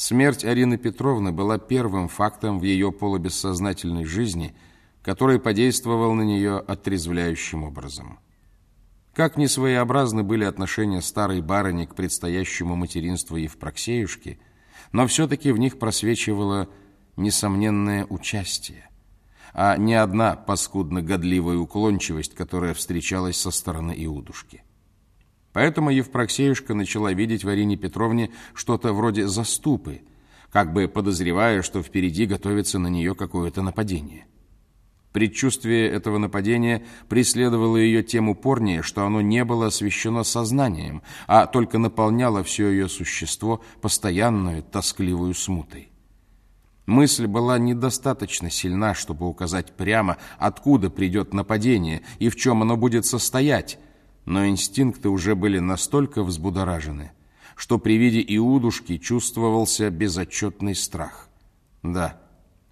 Смерть Арины Петровны была первым фактом в ее полубессознательной жизни, который подействовал на нее отрезвляющим образом. Как ни своеобразны были отношения старой барыни к предстоящему материнству Евпроксеюшки, но все-таки в них просвечивало несомненное участие, а не одна паскудно-годливая уклончивость, которая встречалась со стороны Иудушки. Поэтому Евпроксеюшка начала видеть в Арине Петровне что-то вроде заступы, как бы подозревая, что впереди готовится на нее какое-то нападение. Предчувствие этого нападения преследовало ее тем упорнее, что оно не было освещено сознанием, а только наполняло все ее существо постоянную тоскливую смутой. Мысль была недостаточно сильна, чтобы указать прямо, откуда придет нападение и в чем оно будет состоять, но инстинкты уже были настолько взбудоражены, что при виде Иудушки чувствовался безотчетный страх. Да,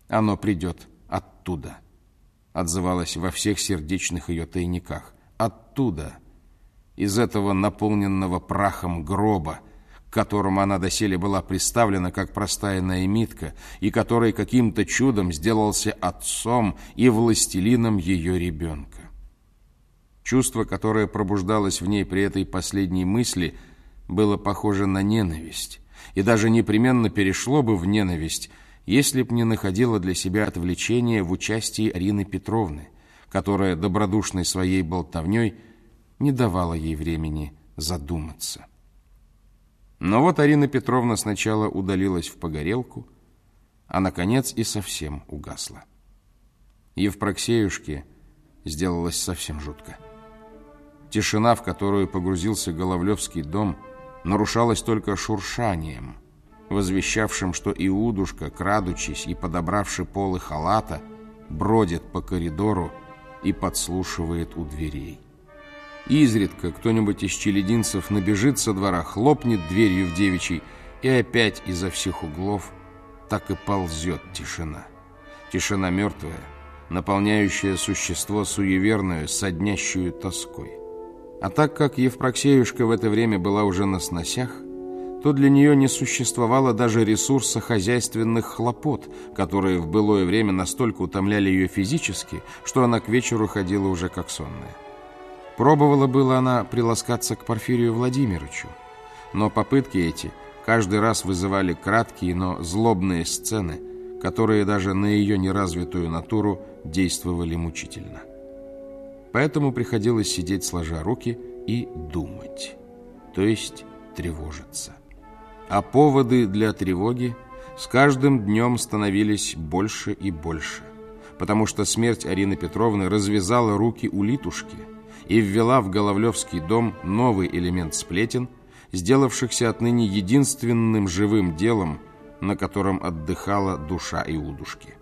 оно придет оттуда, отзывалось во всех сердечных ее тайниках. Оттуда, из этого наполненного прахом гроба, к которому она доселе была приставлена как простая наимитка, и который каким-то чудом сделался отцом и властелином ее ребенка. Чувство, которое пробуждалось в ней при этой последней мысли, было похоже на ненависть, и даже непременно перешло бы в ненависть, если б не находило для себя отвлечения в участии Арины Петровны, которая добродушной своей болтовней не давала ей времени задуматься. Но вот Арина Петровна сначала удалилась в погорелку, а, наконец, и совсем угасла. Евпроксеюшке сделалось совсем жутко. Тишина, в которую погрузился Головлевский дом, нарушалась только шуршанием, возвещавшим, что Иудушка, крадучись и подобравши полы халата, бродит по коридору и подслушивает у дверей. Изредка кто-нибудь из челединцев набежит со двора, хлопнет дверью в девичий, и опять изо всех углов так и ползет тишина. Тишина мертвая, наполняющая существо суеверную, соднящую тоской. А так как Евпроксеюшка в это время была уже на сносях, то для нее не существовало даже ресурса хозяйственных хлопот, которые в былое время настолько утомляли ее физически, что она к вечеру ходила уже как сонная. Пробовала было она приласкаться к Порфирию Владимировичу, но попытки эти каждый раз вызывали краткие, но злобные сцены, которые даже на ее неразвитую натуру действовали мучительно. Поэтому приходилось сидеть сложа руки и думать, то есть тревожиться. А поводы для тревоги с каждым днем становились больше и больше, потому что смерть Арины Петровны развязала руки у Литушки и ввела в Головлевский дом новый элемент сплетен, сделавшихся отныне единственным живым делом, на котором отдыхала душа Иудушки.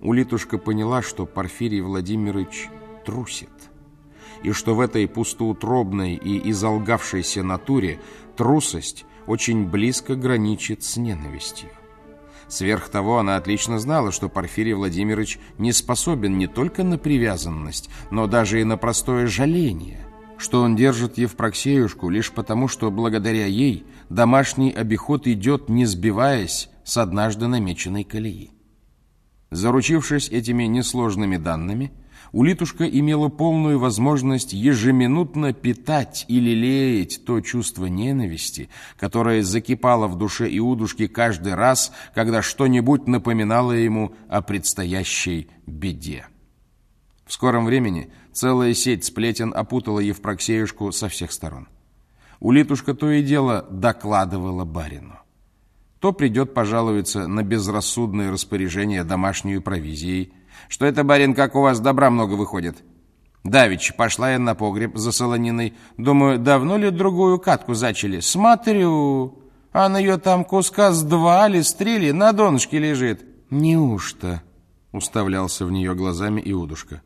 Улитушка поняла, что Порфирий Владимирович трусит. И что в этой пустоутробной и изолгавшейся натуре трусость очень близко граничит с ненавистью. Сверх того, она отлично знала, что Порфирий Владимирович не способен не только на привязанность, но даже и на простое жаление, что он держит Евпроксеюшку лишь потому, что благодаря ей домашний обиход идет, не сбиваясь с однажды намеченной колеи. Заручившись этими несложными данными, Улитушка имела полную возможность ежеминутно питать и лелеять то чувство ненависти, которое закипало в душе Иудушки каждый раз, когда что-нибудь напоминало ему о предстоящей беде. В скором времени целая сеть сплетен опутала Евпроксеюшку со всех сторон. Улитушка то и дело докладывала барину. То придет пожаловаться на безрассудное распоряжение домашней провизией, что это, барин, как у вас добра много выходит. Давич, пошла я на погреб за солониной. Думаю, давно ли другую катку зачали? Смотрю, а на ее там куска с два или на донышке лежит. Неужто? Уставлялся в нее глазами Иудушка.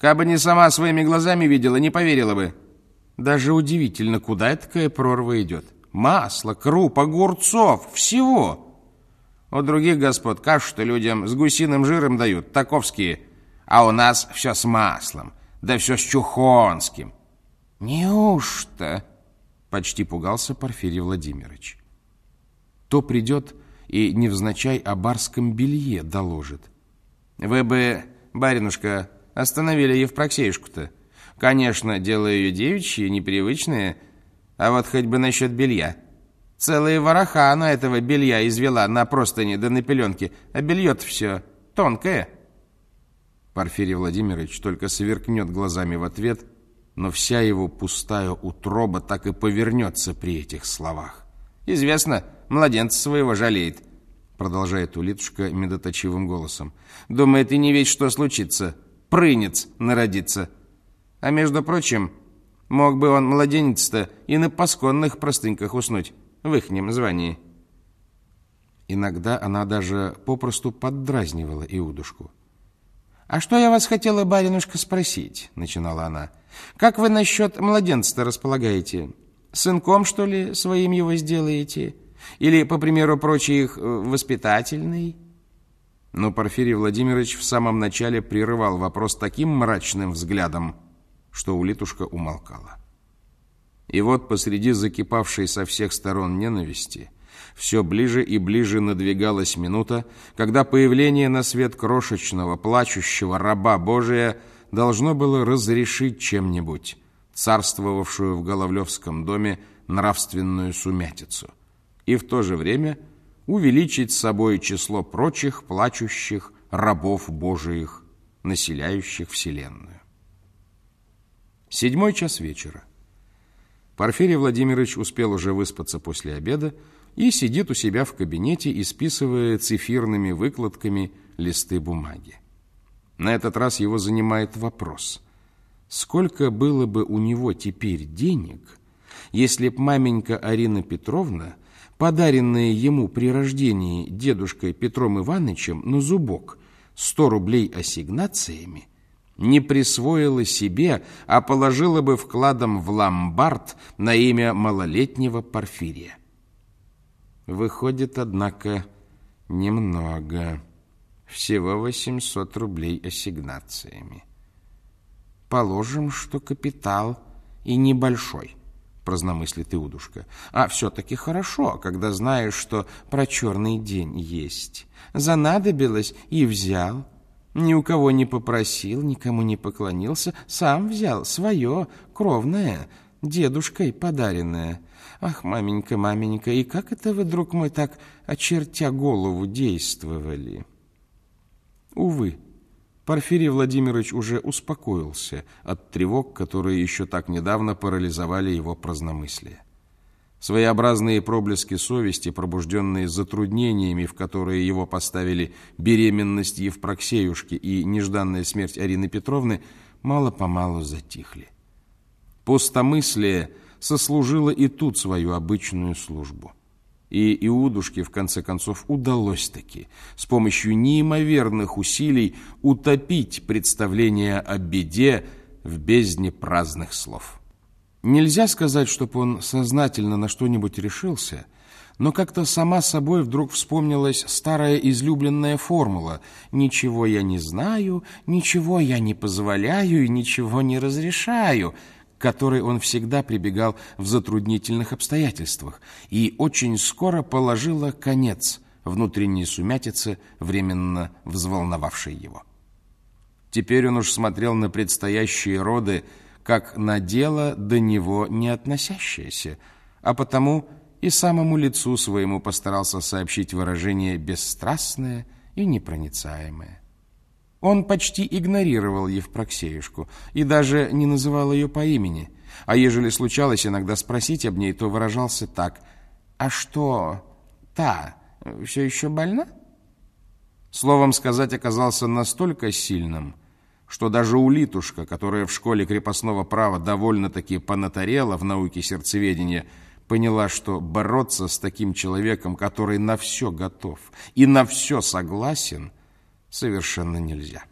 Кабы не сама своими глазами видела, не поверила бы. Даже удивительно, куда такая прорва идет. Масло, круп, огурцов, всего. У других господ кашу-то людям с гусиным жиром дают, таковские. А у нас все с маслом, да все с чухонским. Неужто? Почти пугался Порфирий Владимирович. То придет и невзначай о барском белье доложит. «Вы бы, баринушка, остановили Евпроксеюшку-то. Конечно, дело ее девичье, непривычное, а вот хоть бы насчет белья. Целые вороха она этого белья извела на простыни да на пеленке, а белье-то все тонкое». Порфирий Владимирович только сверкнет глазами в ответ, но вся его пустая утроба так и повернется при этих словах. «Известно, младенца своего жалеет», — продолжает улитушка медоточивым голосом. «Думает, и не ведь что случится. Прынец народится. А между прочим, мог бы он, младенец-то, и на пасконных простынках уснуть, в ихнем звании». Иногда она даже попросту поддразнивала Иудушку. «А что я вас хотела, баринушка, спросить?» — начинала она. «Как вы насчет младенца-то располагаете? Сынком, что ли, своим его сделаете? Или, по примеру прочих, э, воспитательный?» Но Порфирий Владимирович в самом начале прерывал вопрос таким мрачным взглядом, что улитушка умолкала. И вот посреди закипавшей со всех сторон ненависти все ближе и ближе надвигалась минута, когда появление на свет крошечного, плачущего раба Божия должно было разрешить чем-нибудь царствовавшую в Головлевском доме нравственную сумятицу и в то же время увеличить с собой число прочих плачущих рабов Божиих, населяющих Вселенную. Седьмой час вечера. Порфирий Владимирович успел уже выспаться после обеда, и сидит у себя в кабинете, исписывая цифирными выкладками листы бумаги. На этот раз его занимает вопрос, сколько было бы у него теперь денег, если б маменька Арина Петровна, подаренная ему при рождении дедушкой Петром Ивановичем на зубок 100 рублей ассигнациями, не присвоила себе, а положила бы вкладом в ломбард на имя малолетнего Порфирия. Выходит, однако, немного. Всего 800 рублей ассигнациями. Положим, что капитал и небольшой, праздномыслит Иудушка. А все-таки хорошо, когда знаешь, что про черный день есть. Занадобилось и взял. Ни у кого не попросил, никому не поклонился. Сам взял свое, кровное, дедушкой подаренное. Ах, маменька, маменька, и как это вы, друг мой, так, очертя голову, действовали? Увы, Порфирий Владимирович уже успокоился от тревог, которые еще так недавно парализовали его праздномыслие. Своеобразные проблески совести, пробужденные затруднениями, в которые его поставили беременность Евпроксеюшки и нежданная смерть Арины Петровны, мало-помалу затихли. Пустомыслие – сослужила и тут свою обычную службу. И Иудушке, в конце концов, удалось-таки с помощью неимоверных усилий утопить представление о беде в бездне праздных слов. Нельзя сказать, чтобы он сознательно на что-нибудь решился, но как-то сама собой вдруг вспомнилась старая излюбленная формула «Ничего я не знаю, ничего я не позволяю и ничего не разрешаю», которой он всегда прибегал в затруднительных обстоятельствах, и очень скоро положила конец внутренней сумятице, временно взволновавшей его. Теперь он уж смотрел на предстоящие роды, как на дело до него не относящееся, а потому и самому лицу своему постарался сообщить выражение бесстрастное и непроницаемое. Он почти игнорировал Евпроксеюшку и даже не называл ее по имени, а ежели случалось иногда спросить об ней, то выражался так «А что, та все еще больна?» Словом сказать оказался настолько сильным, что даже улитушка, которая в школе крепостного права довольно-таки понатарела в науке сердцеведения, поняла, что бороться с таким человеком, который на все готов и на все согласен – совершенно нельзя.